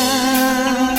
love.